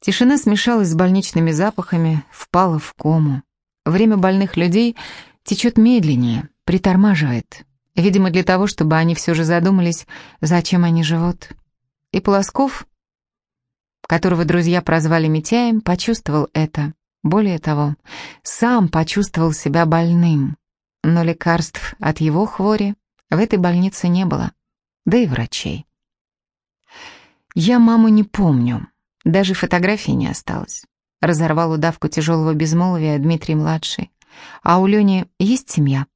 Тишина смешалась с больничными запахами, впала в кому. Время больных людей течет медленнее, притормаживает. Видимо, для того, чтобы они все же задумались, зачем они живут. И Полосков, которого друзья прозвали Митяем, почувствовал это. Более того, сам почувствовал себя больным. Но лекарств от его хвори в этой больнице не было, да и врачей. Я маму не помню. Даже фотографии не осталось. Разорвал удавку тяжелого безмолвия Дмитрий-младший. А у Лени есть семья?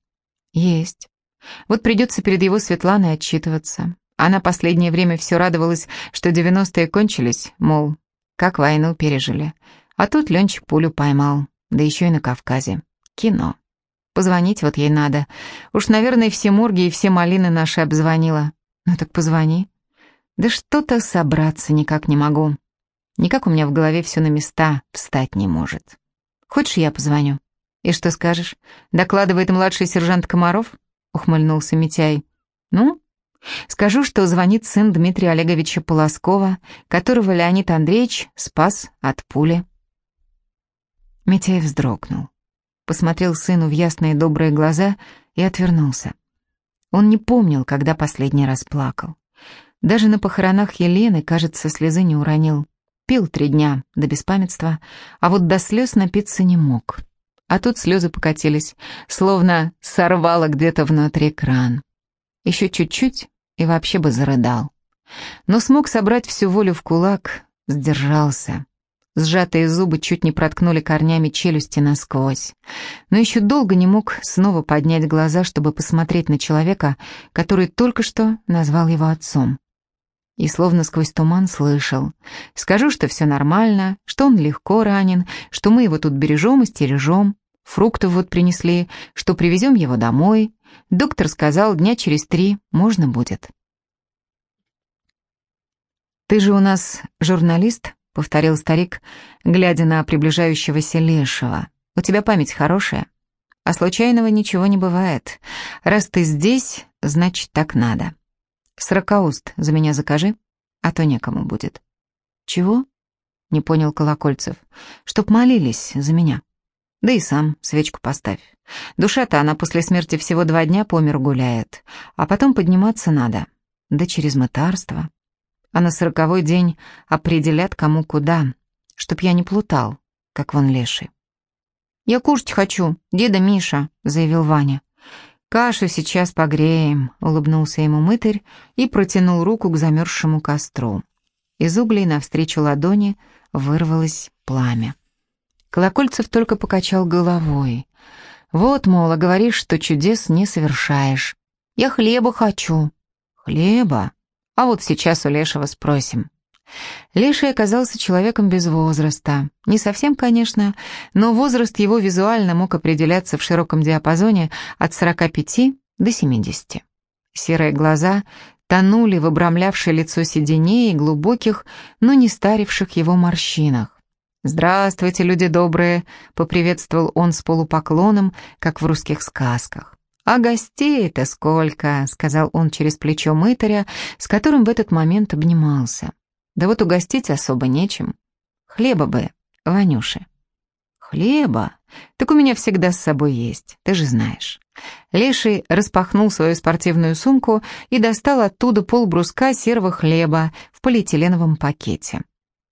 Есть. Вот придется перед его Светланой отчитываться. Она последнее время все радовалась, что 90-е кончились, мол, как войну пережили. А тут Ленчик пулю поймал, да еще и на Кавказе. Кино. Позвонить вот ей надо. Уж, наверное, все морги и все малины наши обзвонила. Ну так позвони. Да что-то собраться никак не могу. Никак у меня в голове все на места встать не может. Хочешь, я позвоню? И что скажешь? Докладывает младший сержант Комаров? Ухмыльнулся Митяй. Ну, скажу, что звонит сын Дмитрия Олеговича Полоскова, которого Леонид Андреевич спас от пули. Митяй вздрогнул, посмотрел сыну в ясные добрые глаза и отвернулся. Он не помнил, когда последний раз плакал. Даже на похоронах Елены, кажется, слезы не уронил. Пил три дня до беспамятства, а вот до слез напиться не мог. А тут слезы покатились, словно сорвало где-то внутри кран. Еще чуть-чуть и вообще бы зарыдал. Но смог собрать всю волю в кулак, сдержался. Сжатые зубы чуть не проткнули корнями челюсти насквозь. Но еще долго не мог снова поднять глаза, чтобы посмотреть на человека, который только что назвал его отцом и словно сквозь туман слышал. Скажу, что все нормально, что он легко ранен, что мы его тут бережем и стережем. Фруктов вот принесли, что привезем его домой. Доктор сказал, дня через три можно будет. «Ты же у нас журналист?» — повторил старик, глядя на приближающегося лешего. «У тебя память хорошая, а случайного ничего не бывает. Раз ты здесь, значит, так надо». Сорокауст за меня закажи, а то некому будет». «Чего?» — не понял Колокольцев. «Чтоб молились за меня. Да и сам свечку поставь. Душа-то она после смерти всего два дня по миру гуляет, а потом подниматься надо. Да через мытарство. А на сороковой день определят, кому куда, чтоб я не плутал, как вон леший». «Я кушать хочу, деда Миша», — заявил Ваня. «Кашу сейчас погреем», — улыбнулся ему мытарь и протянул руку к замерзшему костру. Из углей навстречу ладони вырвалось пламя. Колокольцев только покачал головой. «Вот, мол, а говоришь, что чудес не совершаешь. Я хлеба хочу». «Хлеба? А вот сейчас у Лешего спросим». Леший оказался человеком без возраста. Не совсем, конечно, но возраст его визуально мог определяться в широком диапазоне от 45 до 70. Серые глаза тонули в обрамлявшее лицо седине и глубоких, но не старивших его морщинах. «Здравствуйте, люди добрые!» — поприветствовал он с полупоклоном, как в русских сказках. «А гостей-то сколько!» — сказал он через плечо мытаря, с которым в этот момент обнимался. Да вот угостить особо нечем. Хлеба бы, Ванюше. Хлеба? Так у меня всегда с собой есть, ты же знаешь. Леший распахнул свою спортивную сумку и достал оттуда полбруска серого хлеба в полиэтиленовом пакете.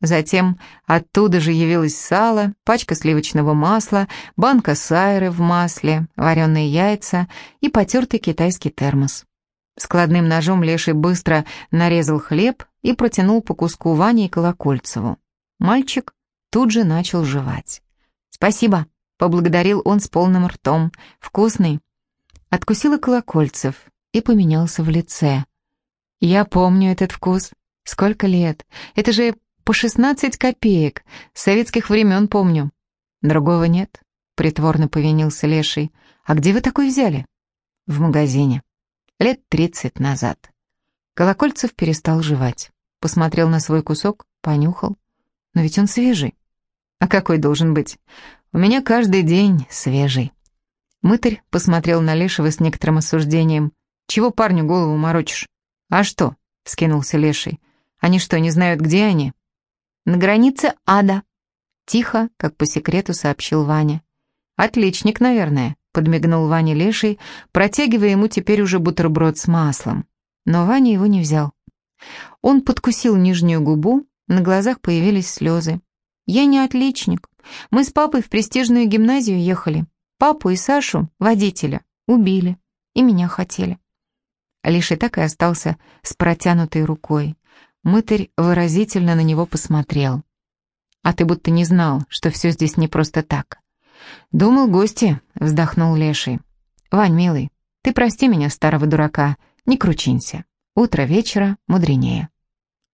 Затем оттуда же явилось сало, пачка сливочного масла, банка сайры в масле, вареные яйца и потертый китайский термос. Складным ножом Леший быстро нарезал хлеб и протянул по куску Ване и Колокольцеву. Мальчик тут же начал жевать. «Спасибо», — поблагодарил он с полным ртом. «Вкусный». Откусил и Колокольцев и поменялся в лице. «Я помню этот вкус. Сколько лет? Это же по шестнадцать копеек. С советских времен помню». «Другого нет», — притворно повинился Леший. «А где вы такой взяли?» «В магазине» лет тридцать назад. Колокольцев перестал жевать. Посмотрел на свой кусок, понюхал. Но ведь он свежий. А какой должен быть? У меня каждый день свежий. Мытарь посмотрел на Лешего с некоторым осуждением. «Чего парню голову морочишь?» «А что?» — вскинулся Леший. «Они что, не знают, где они?» на границе ада», — тихо, как по секрету сообщил Ваня. «Отличник, наверное», — подмигнул Ваня Леший, протягивая ему теперь уже бутерброд с маслом. Но Ваня его не взял. Он подкусил нижнюю губу, на глазах появились слезы. «Я не отличник. Мы с папой в престижную гимназию ехали. Папу и Сашу, водителя, убили. И меня хотели». Лишь так и остался с протянутой рукой. Мытарь выразительно на него посмотрел. «А ты будто не знал, что все здесь не просто так». «Думал, гости», — вздохнул Леший. «Вань, милый, ты прости меня, старого дурака, не кручинься. Утро вечера мудренее».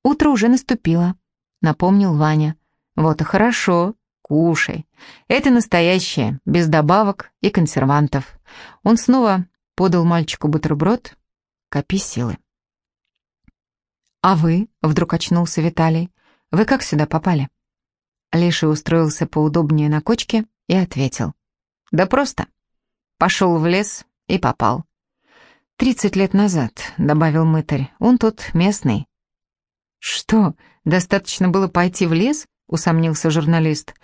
«Утро уже наступило», — напомнил Ваня. «Вот и хорошо, кушай. Это настоящее, без добавок и консервантов». Он снова подал мальчику бутерброд. «Копи силы». «А вы?» — вдруг очнулся Виталий. «Вы как сюда попали?» Леший устроился поудобнее на кочке и ответил. «Да просто. Пошел в лес и попал». «Тридцать лет назад», — добавил мытарь, — «он тут местный». «Что, достаточно было пойти в лес?» — усомнился журналист.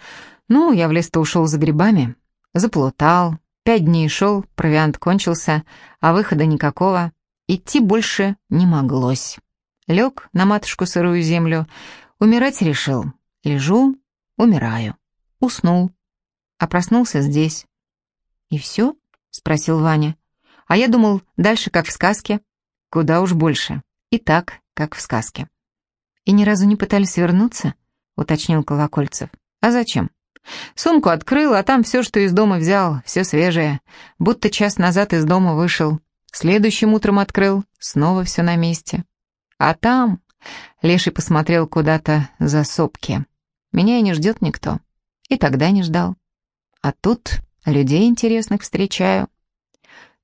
«Ну, я в лес-то ушел за грибами. Заплутал. Пять дней шел, провиант кончился, а выхода никакого. Идти больше не моглось». Лег на матушку сырую землю. Умирать решил. Лежу, умираю. Уснул. А проснулся здесь. «И все?» — спросил Ваня. «А я думал, дальше как в сказке». «Куда уж больше. И так, как в сказке». «И ни разу не пытались вернуться?» — уточнил Колокольцев. «А зачем?» «Сумку открыл, а там все, что из дома взял, все свежее. Будто час назад из дома вышел. Следующим утром открыл, снова все на месте. А там... Леший посмотрел куда-то за сопки. Меня и не ждет никто. И тогда не ждал. А тут людей интересных встречаю.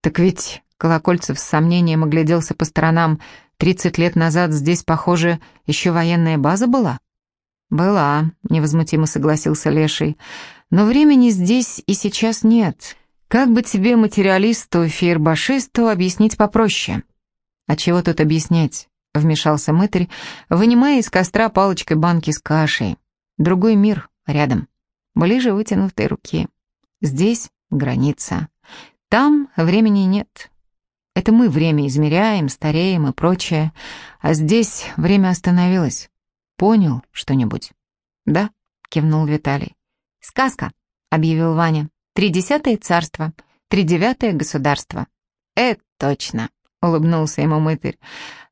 Так ведь Колокольцев с сомнением огляделся по сторонам. Тридцать лет назад здесь, похоже, еще военная база была? Была, невозмутимо согласился Леший. Но времени здесь и сейчас нет. Как бы тебе, материалисту, фейербашисту, объяснить попроще? А чего тут объяснять? — вмешался мытарь, вынимая из костра палочкой банки с кашей. «Другой мир рядом, ближе вытянутой руки. Здесь граница. Там времени нет. Это мы время измеряем, стареем и прочее, а здесь время остановилось. Понял что-нибудь?» «Да», — кивнул Виталий. «Сказка», — объявил Ваня. «Тридесятое царство, тридевятое государство». «Это точно», — улыбнулся ему мытарь.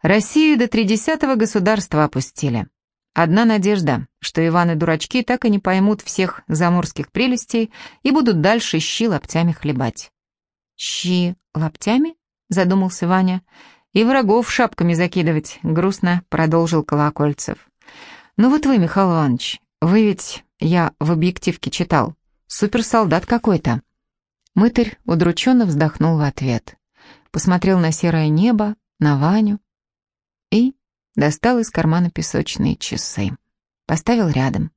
«Россию до тридесятого государства опустили. Одна надежда, что Иваны-дурачки так и не поймут всех заморских прелестей и будут дальше щи лаптями хлебать». «Щи лаптями?» — задумался Ваня. «И врагов шапками закидывать», — грустно продолжил Колокольцев. «Ну вот вы, Михаил Иванович, вы ведь, я в объективке читал, суперсолдат какой-то». Мытарь удрученно вздохнул в ответ посмотрел на серое небо, на Ваню и достал из кармана песочные часы. Поставил рядом.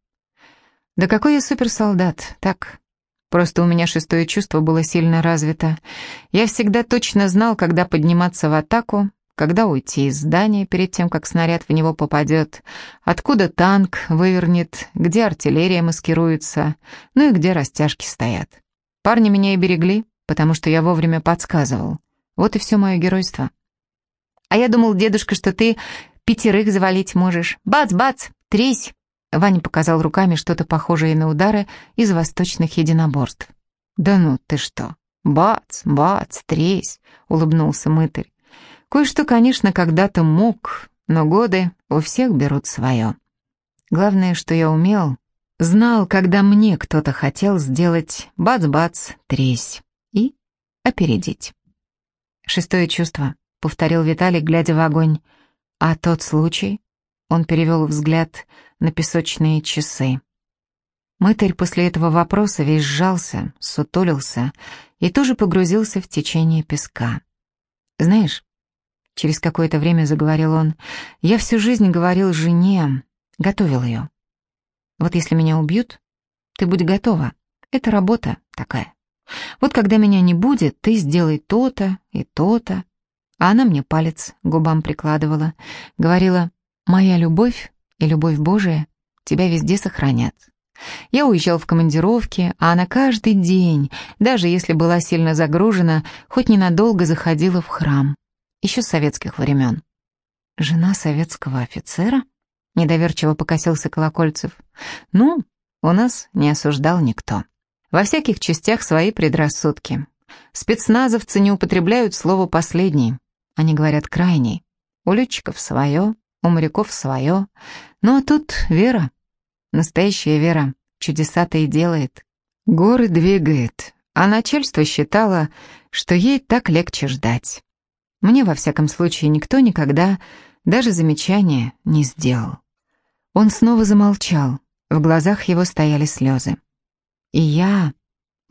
«Да какой я суперсолдат, так...» Просто у меня шестое чувство было сильно развито. Я всегда точно знал, когда подниматься в атаку, когда уйти из здания перед тем, как снаряд в него попадет, откуда танк вывернет, где артиллерия маскируется, ну и где растяжки стоят. Парни меня и берегли, потому что я вовремя подсказывал. Вот и все мое геройство. А я думал, дедушка, что ты пятерых завалить можешь. Бац-бац, тресь. Ваня показал руками что-то похожее на удары из восточных единоборств. «Да ну ты что! Бац, бац, тресь!» — улыбнулся мытарь. «Кое-что, конечно, когда-то мог, но годы у всех берут свое. Главное, что я умел, знал, когда мне кто-то хотел сделать бац-бац, тресь и опередить». «Шестое чувство», — повторил Виталий, глядя в огонь. «А тот случай?» Он перевел взгляд на песочные часы. Мытарь после этого вопроса весь сжался, сутулился и тоже погрузился в течение песка. «Знаешь», — через какое-то время заговорил он, — «я всю жизнь говорил жене, готовил ее. Вот если меня убьют, ты будь готова, это работа такая». Вот когда меня не будет, ты сделай то-то и то-то. А она мне палец губам прикладывала. Говорила, моя любовь и любовь Божия тебя везде сохранят. Я уезжал в командировки, а она каждый день, даже если была сильно загружена, хоть ненадолго заходила в храм. Еще с советских времен. «Жена советского офицера?» — недоверчиво покосился Колокольцев. «Ну, у нас не осуждал никто. Во всяких частях свои предрассудки. Спецназовцы не употребляют слово «последний». Они говорят «крайний». У летчиков свое, у моряков свое. Ну а тут вера. Настоящая вера чудеса-то и делает. Горы двигает, а начальство считало, что ей так легче ждать. Мне, во всяком случае, никто никогда даже замечания не сделал. Он снова замолчал, в глазах его стояли слезы. И я...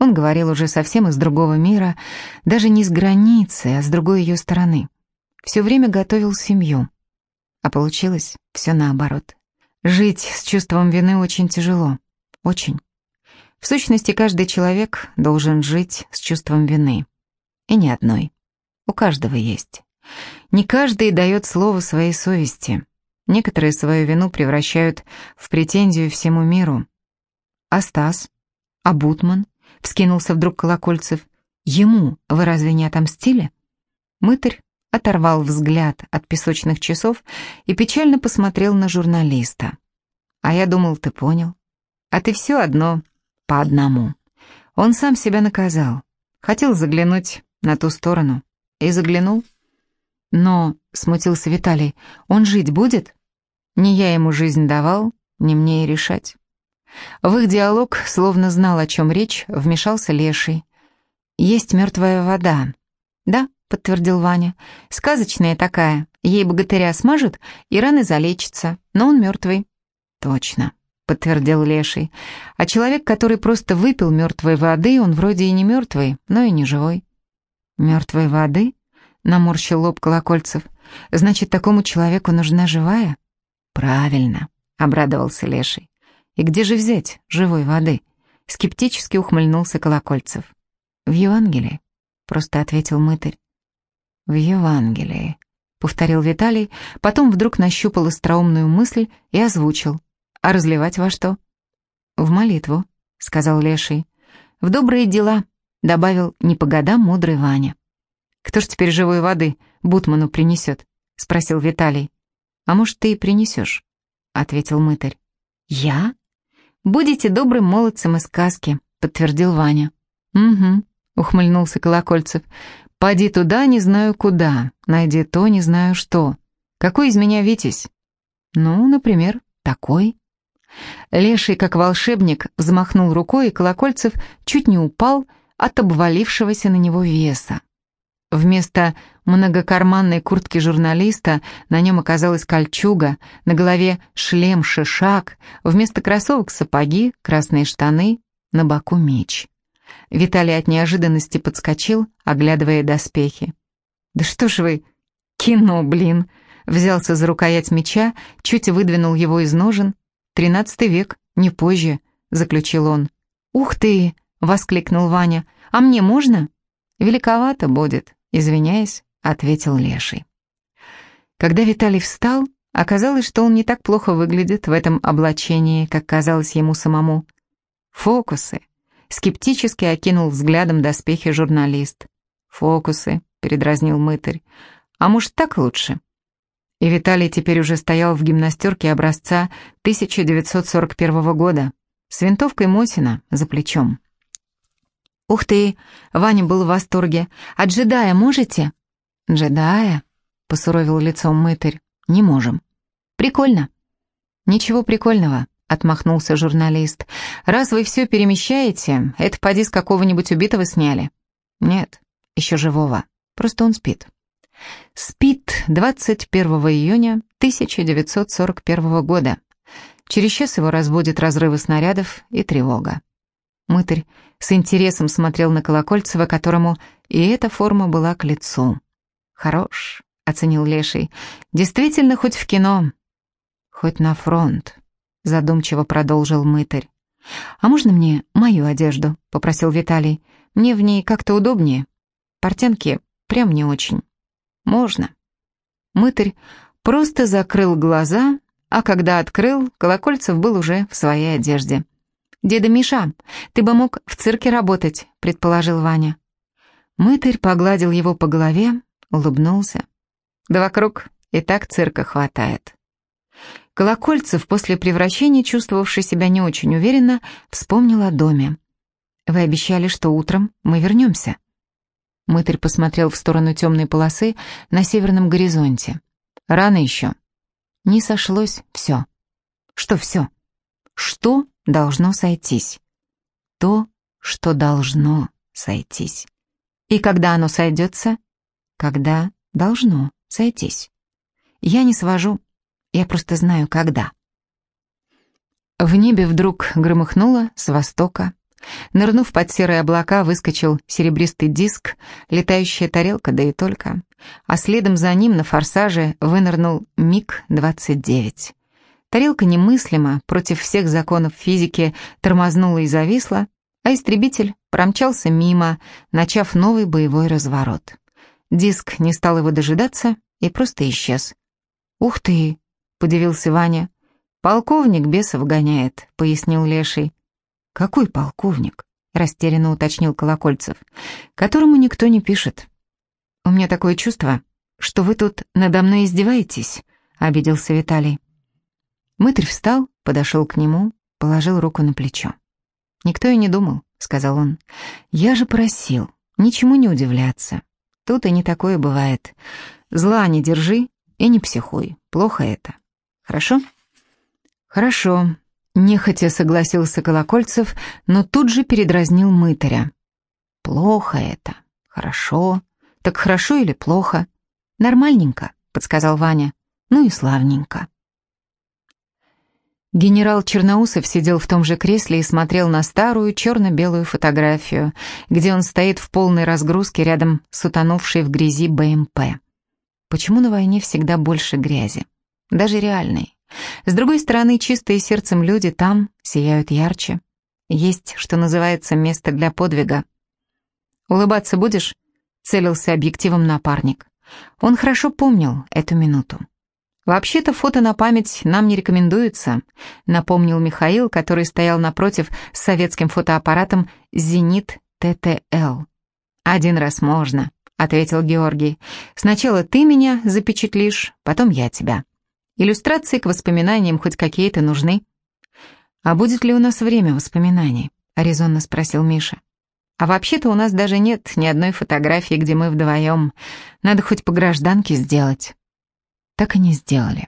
Он говорил уже совсем из другого мира, даже не с границы, а с другой ее стороны. Все время готовил семью. А получилось все наоборот. Жить с чувством вины очень тяжело. Очень. В сущности, каждый человек должен жить с чувством вины. И ни одной. У каждого есть. Не каждый дает слово своей совести. Некоторые свою вину превращают в претензию всему миру. А Стас? А Бутман? Вскинулся вдруг Колокольцев. Ему вы разве не отомстили? Мытарь оторвал взгляд от песочных часов и печально посмотрел на журналиста. «А я думал, ты понял. А ты все одно по одному». Он сам себя наказал. Хотел заглянуть на ту сторону. И заглянул. «Но», — смутился Виталий, — «он жить будет?» «Не я ему жизнь давал, не мне и решать». В их диалог, словно знал, о чем речь, вмешался Леший. «Есть мертвая вода». «Да», подтвердил Ваня. «Сказочная такая. Ей богатыря смажут, и раны залечатся, но он мертвый». «Точно», — подтвердил Леший. «А человек, который просто выпил мертвой воды, он вроде и не мертвый, но и не живой». «Мертвой воды?» — наморщил лоб Колокольцев. «Значит, такому человеку нужна живая?» «Правильно», — обрадовался Леший. «И где же взять живой воды?» Скептически ухмыльнулся Колокольцев. «В Евангелии», — просто ответил мытарь. «В Евангелии», — повторил Виталий, потом вдруг нащупал остроумную мысль и озвучил. «А разливать во что?» «В молитву», — сказал Леший. «В добрые дела», — добавил не по годам мудрый Ваня. «Кто ж теперь живой воды Бутману принесет?» — спросил Виталий. «А может, ты и принесешь?» — ответил мытарь. «Я?» «Будете добрым молодцем из сказки», — подтвердил Ваня. «Угу», — ухмыльнулся Колокольцев. Поди туда, не знаю куда, найди то, не знаю что. Какой из меня Витязь? Ну, например, такой. Леший, как волшебник, взмахнул рукой, и Колокольцев чуть не упал от обвалившегося на него веса. Вместо многокарманной куртки журналиста на нем оказалась кольчуга, на голове шлем-шишак, вместо кроссовок сапоги, красные штаны, на боку меч. Виталий от неожиданности подскочил, оглядывая доспехи. «Да что ж вы, кино, блин!» Взялся за рукоять меча, чуть выдвинул его из ножен. «Тринадцатый век, не позже», — заключил он. «Ух ты!» — воскликнул Ваня. «А мне можно?» «Великовато будет», — извиняясь, ответил Леший. Когда Виталий встал, оказалось, что он не так плохо выглядит в этом облачении, как казалось ему самому. Фокусы, Скептически окинул взглядом доспехи журналист. «Фокусы», — передразнил мытарь. «А может, так лучше?» И Виталий теперь уже стоял в гимнастерке образца 1941 года с винтовкой Мосина за плечом. «Ух ты!» — Ваня был в восторге. «А джедая можете?» «Джедая?» — посуровил лицом мытарь. «Не можем». «Прикольно». «Ничего прикольного отмахнулся журналист. «Раз вы все перемещаете, это поди с какого-нибудь убитого сняли». «Нет, еще живого. Просто он спит». Спит 21 июня 1941 года. Через час его разбудит разрывы снарядов и тревога. Мытарь с интересом смотрел на Колокольцева, которому и эта форма была к лицу. «Хорош», — оценил Леший. «Действительно, хоть в кино, хоть на фронт» задумчиво продолжил мытарь. «А можно мне мою одежду?» — попросил Виталий. «Мне в ней как-то удобнее. Портянки прям не очень». «Можно». Мытарь просто закрыл глаза а когда открыл, Колокольцев был уже в своей одежде. «Деда Миша, ты бы мог в цирке работать», — предположил Ваня. Мытарь погладил его по голове, улыбнулся. «Да вокруг и так цирка хватает». Колокольцев, после превращения, чувствовавший себя не очень уверенно, вспомнил о доме. «Вы обещали, что утром мы вернемся». Мытарь посмотрел в сторону темной полосы на северном горизонте. «Рано еще». Не сошлось все. Что все? Что должно сойтись? То, что должно сойтись. И когда оно сойдется? Когда должно сойтись. Я не свожу, я просто знаю, когда. В небе вдруг громыхнуло с востока. Нырнув под серые облака, выскочил серебристый диск, летающая тарелка, да и только. А следом за ним на форсаже вынырнул МиГ-29. Тарелка немыслимо, против всех законов физики, тормознула и зависла, а истребитель промчался мимо, начав новый боевой разворот. Диск не стал его дожидаться и просто исчез. «Ух ты!» — подивился Ваня. «Полковник бесов гоняет», — пояснил Леший. «Какой полковник?» — растерянно уточнил Колокольцев. «Которому никто не пишет». «У меня такое чувство, что вы тут надо мной издеваетесь», — обиделся Виталий. Мытарь встал, подошел к нему, положил руку на плечо. «Никто и не думал», — сказал он. «Я же просил, ничему не удивляться. Тут и не такое бывает. Зла не держи и не психуй. Плохо это. Хорошо?» «Хорошо», — нехотя согласился Колокольцев, но тут же передразнил мытаря. «Плохо это. Хорошо. Так хорошо или плохо?» «Нормальненько», — подсказал Ваня. «Ну и славненько». Генерал Черноусов сидел в том же кресле и смотрел на старую черно-белую фотографию, где он стоит в полной разгрузке рядом с утонувшей в грязи БМП. Почему на войне всегда больше грязи? Даже реальной. С другой стороны, чистые сердцем люди там сияют ярче. Есть, что называется, место для подвига. «Улыбаться будешь?» — целился объективом напарник. Он хорошо помнил эту минуту. «Вообще-то фото на память нам не рекомендуется», напомнил Михаил, который стоял напротив с советским фотоаппаратом «Зенит ТТЛ». «Один раз можно», — ответил Георгий. «Сначала ты меня запечатлишь, потом я тебя. Иллюстрации к воспоминаниям хоть какие-то нужны». «А будет ли у нас время воспоминаний?» — резонно спросил Миша. «А вообще-то у нас даже нет ни одной фотографии, где мы вдвоем. Надо хоть по гражданке сделать» так и не сделали.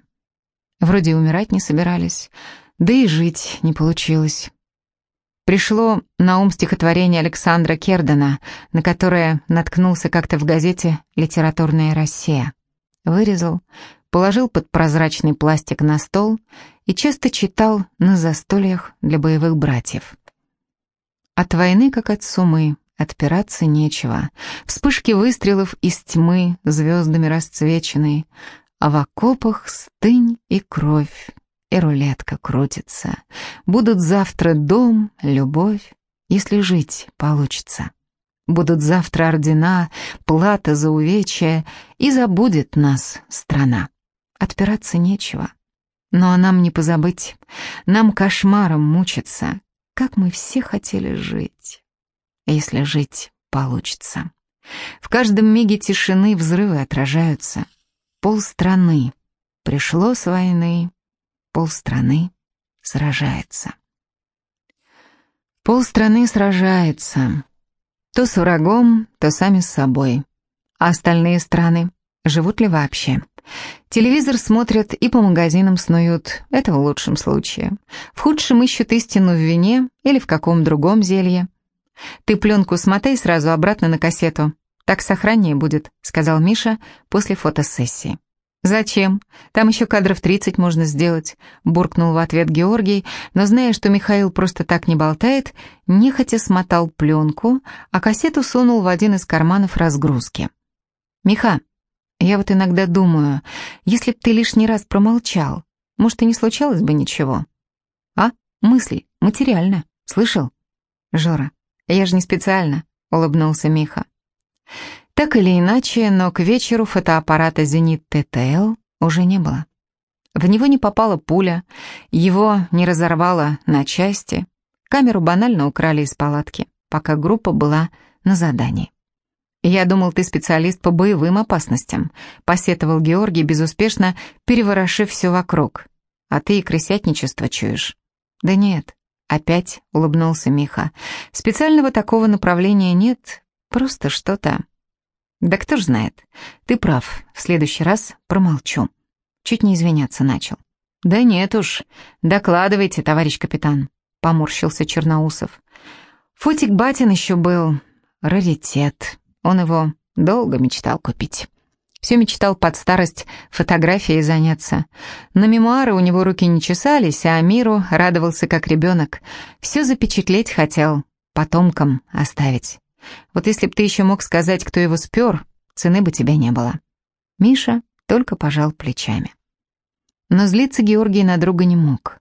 Вроде умирать не собирались, да и жить не получилось. Пришло на ум стихотворение Александра Кердена, на которое наткнулся как-то в газете «Литературная Россия». Вырезал, положил под прозрачный пластик на стол и часто читал на застольях для боевых братьев. От войны, как от сумы, отпираться нечего. Вспышки выстрелов из тьмы, звездами расцвеченные, а в окопах стынь и кровь, и рулетка крутится. Будут завтра дом, любовь, если жить получится. Будут завтра ордена, плата за увечья, и забудет нас страна. Отпираться нечего. Но нам не позабыть, нам кошмаром мучиться, как мы все хотели жить, если жить получится. В каждом миге тишины взрывы отражаются — Полстраны пришло с войны, полстраны сражается. Полстраны сражается, то с врагом, то сами с собой. А остальные страны живут ли вообще? Телевизор смотрят и по магазинам снуют, это в лучшем случае. В худшем ищут истину в вине или в каком другом зелье. Ты пленку смотай сразу обратно на кассету, «Так сохраннее будет», — сказал Миша после фотосессии. «Зачем? Там еще кадров 30 можно сделать», — буркнул в ответ Георгий, но, зная, что Михаил просто так не болтает, нехотя смотал пленку, а кассету сунул в один из карманов разгрузки. «Миха, я вот иногда думаю, если б ты лишний раз промолчал, может, и не случалось бы ничего». «А? Мысли, материально. Слышал?» «Жора, я же не специально», — улыбнулся Миха. Так или иначе, но к вечеру фотоаппарата «Зенит ТТЛ» уже не было. В него не попала пуля, его не разорвало на части. Камеру банально украли из палатки, пока группа была на задании. «Я думал, ты специалист по боевым опасностям», — посетовал Георгий, безуспешно переворошив все вокруг. «А ты и крысятничество чуешь». «Да нет», — опять улыбнулся Миха. «Специального такого направления нет, просто что-то...» «Да кто ж знает. Ты прав, в следующий раз промолчу». Чуть не извиняться начал. «Да нет уж. Докладывайте, товарищ капитан», — поморщился Черноусов. «Фотик Батин еще был. Раритет. Он его долго мечтал купить». Все мечтал под старость фотографией заняться. На мемуары у него руки не чесались, а миру радовался как ребенок. Все запечатлеть хотел, потомкам оставить. Вот если б ты еще мог сказать, кто его спер, цены бы тебя не было. Миша только пожал плечами. Но злиться Георгий на друга не мог.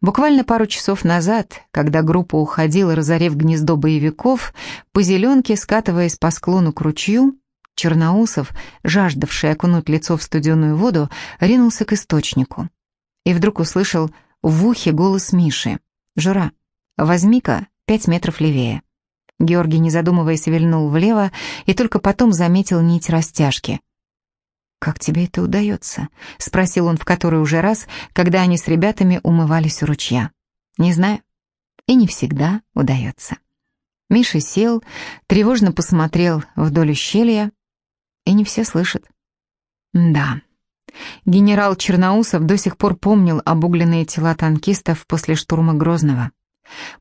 Буквально пару часов назад, когда группа уходила, разорев гнездо боевиков, по зеленке, скатываясь по склону к ручью, Черноусов, жаждавший окунуть лицо в студеную воду, ринулся к источнику. И вдруг услышал в ухе голос Миши. «Жура, возьми-ка пять метров левее». Георгий, не задумываясь, вильнул влево и только потом заметил нить растяжки. «Как тебе это удается?» — спросил он в который уже раз, когда они с ребятами умывались у ручья. «Не знаю. И не всегда удается». Миша сел, тревожно посмотрел вдоль ущелья, и не все слышат. Да, генерал Черноусов до сих пор помнил обугленные тела танкистов после штурма Грозного.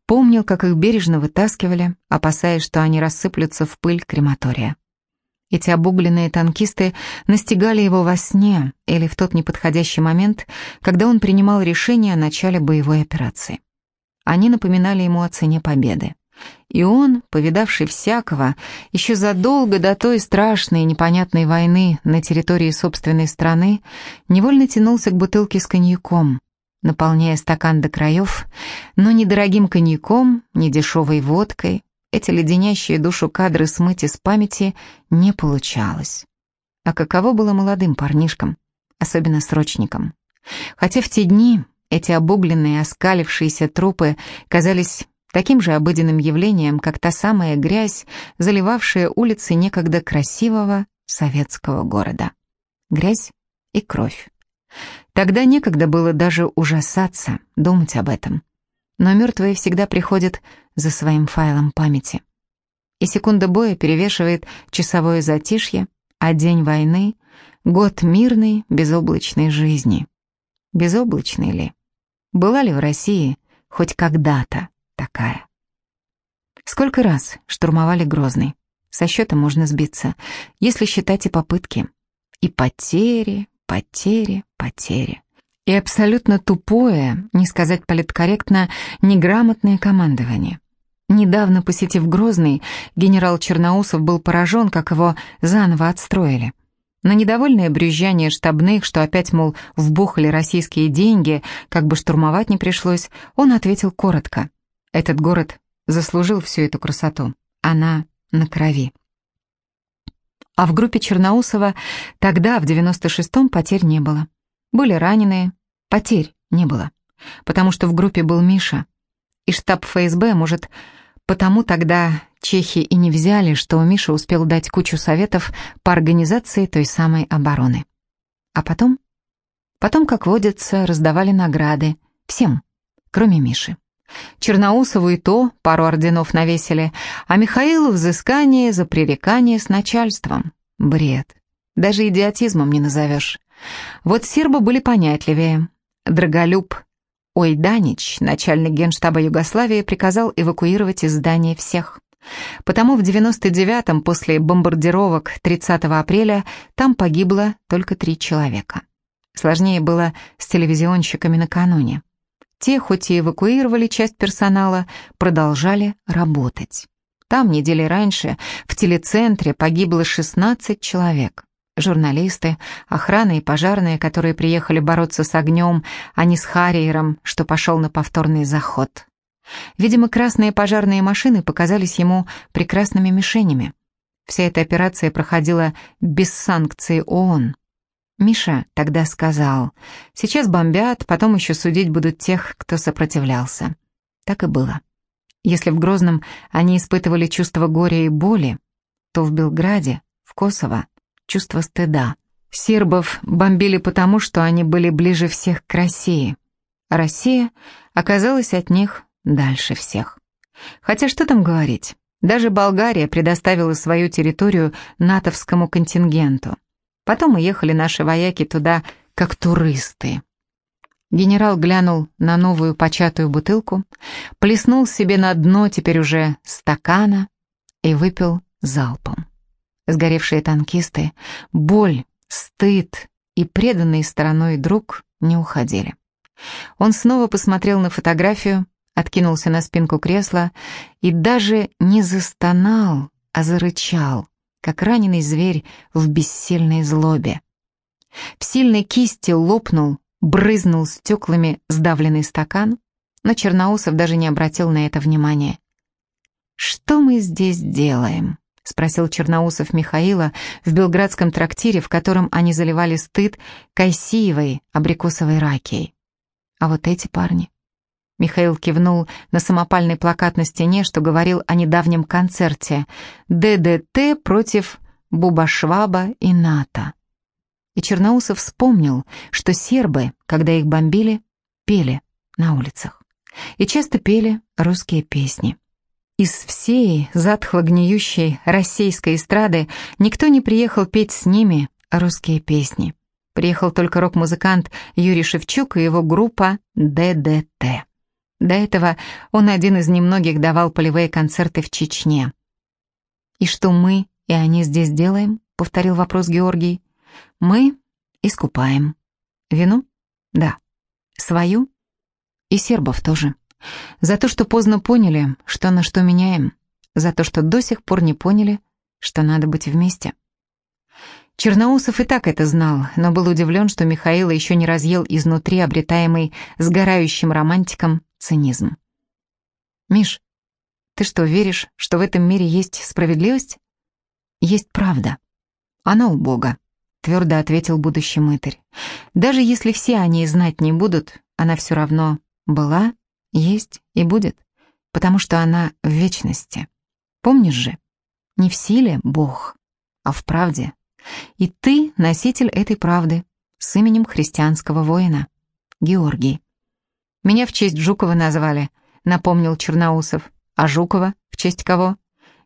Помнил, как их бережно вытаскивали, опасаясь, что они рассыплются в пыль крематория. Эти обугленные танкисты настигали его во сне или в тот неподходящий момент, когда он принимал решение о начале боевой операции. Они напоминали ему о цене победы. И он, повидавший всякого, еще задолго до той страшной и непонятной войны на территории собственной страны, невольно тянулся к бутылке с коньяком, наполняя стакан до краев, но ни дорогим коньяком, ни дешевой водкой, эти леденящие душу кадры смыть из памяти не получалось. А каково было молодым парнишкам, особенно срочникам. Хотя в те дни эти обугленные, оскалившиеся трупы казались таким же обыденным явлением, как та самая грязь, заливавшая улицы некогда красивого советского города. Грязь и кровь. Тогда некогда было даже ужасаться, думать об этом. Но мертвые всегда приходят за своим файлом памяти. И секунда боя перевешивает часовое затишье, а день войны — год мирной, безоблачной жизни. Безоблачной ли? Была ли в России хоть когда-то такая? Сколько раз штурмовали Грозный? Со счета можно сбиться, если считать и попытки. И потери, потери, потери и абсолютно тупое, не сказать политкорректно, неграмотное командование. Недавно посетив Грозный, генерал Черноусов был поражен, как его заново отстроили. На недовольное брюзжание штабных, что опять, мол, вбухали российские деньги, как бы штурмовать не пришлось, он ответил коротко. Этот город заслужил всю эту красоту. Она на крови. А в группе Черноусова тогда, в 96-м, потерь не было. Были раненые, потерь не было, потому что в группе был Миша. И штаб ФСБ, может, потому тогда чехи и не взяли, что Миша успел дать кучу советов по организации той самой обороны. А потом? Потом, как водится, раздавали награды. Всем, кроме Миши. Черноусову и то пару орденов навесили, а Михаилу взыскание за пререкание с начальством. Бред. Даже идиотизмом не назовешь. Вот сербы были понятливее. Драголюб Ойданич, начальник генштаба Югославии, приказал эвакуировать из здания всех. Потому в 99-м, после бомбардировок 30 апреля, там погибло только три человека. Сложнее было с телевизионщиками накануне. Те, хоть и эвакуировали часть персонала, продолжали работать. Там недели раньше в телецентре погибло 16 человек. Журналисты, охрана и пожарные, которые приехали бороться с огнем, а не с Харриером, что пошел на повторный заход. Видимо, красные пожарные машины показались ему прекрасными мишенями. Вся эта операция проходила без санкции ООН. Миша тогда сказал, сейчас бомбят, потом еще судить будут тех, кто сопротивлялся. Так и было. Если в Грозном они испытывали чувство горя и боли, то в Белграде, в Косово, чувство стыда. Сербов бомбили потому, что они были ближе всех к России, а Россия оказалась от них дальше всех. Хотя что там говорить, даже Болгария предоставила свою территорию натовскому контингенту. Потом уехали наши вояки туда, как туристы. Генерал глянул на новую початую бутылку, плеснул себе на дно теперь уже стакана и выпил залпом. Сгоревшие танкисты, боль, стыд и преданный стороной друг не уходили. Он снова посмотрел на фотографию, откинулся на спинку кресла и даже не застонал, а зарычал, как раненый зверь в бессильной злобе. В сильной кисти лопнул, брызнул стеклами сдавленный стакан, но Черноусов даже не обратил на это внимания. «Что мы здесь делаем?» — спросил Черноусов Михаила в белградском трактире, в котором они заливали стыд кайсиевой абрикосовой ракией. «А вот эти парни?» Михаил кивнул на самопальный плакат на стене, что говорил о недавнем концерте «ДДТ против Бубашваба и НАТО». И Черноусов вспомнил, что сербы, когда их бомбили, пели на улицах. И часто пели русские песни. Из всей затхло-гниющей российской эстрады никто не приехал петь с ними русские песни. Приехал только рок-музыкант Юрий Шевчук и его группа «ДДТ». До этого он один из немногих давал полевые концерты в Чечне. «И что мы и они здесь делаем?» — повторил вопрос Георгий. «Мы искупаем. Вину? Да. Свою? И сербов тоже. За то, что поздно поняли, что на что меняем. За то, что до сих пор не поняли, что надо быть вместе». Черноусов и так это знал, но был удивлен, что Михаила еще не разъел изнутри обретаемый сгорающим романтиком цинизм. «Миш, ты что, веришь, что в этом мире есть справедливость?» «Есть правда. Она у Бога», — твердо ответил будущий мытарь. «Даже если все они знать не будут, она все равно была, есть и будет, потому что она в вечности. Помнишь же, не в силе Бог, а в правде. И ты носитель этой правды с именем христианского воина, Георгий. Меня в честь Жукова назвали, напомнил Черноусов. А Жукова в честь кого?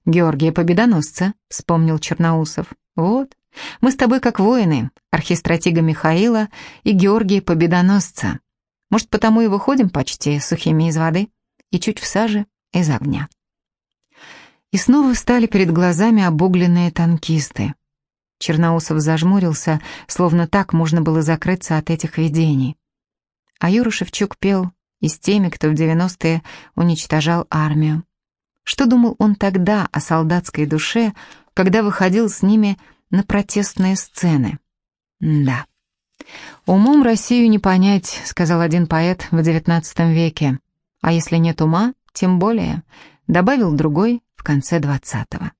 Георгия Победоносца, вспомнил Черноусов. Вот, мы с тобой как воины, архистратига Михаила и Георгия Победоносца. Может, потому и выходим почти сухими из воды и чуть в саже из огня. И снова встали перед глазами обугленные танкисты. Черноусов зажмурился, словно так можно было закрыться от этих видений. А Юра Шевчук пел и с теми, кто в 90-е уничтожал армию. Что думал он тогда о солдатской душе, когда выходил с ними на протестные сцены? Да. «Умом Россию не понять», — сказал один поэт в XIX веке. «А если нет ума, тем более», — добавил другой в конце XX.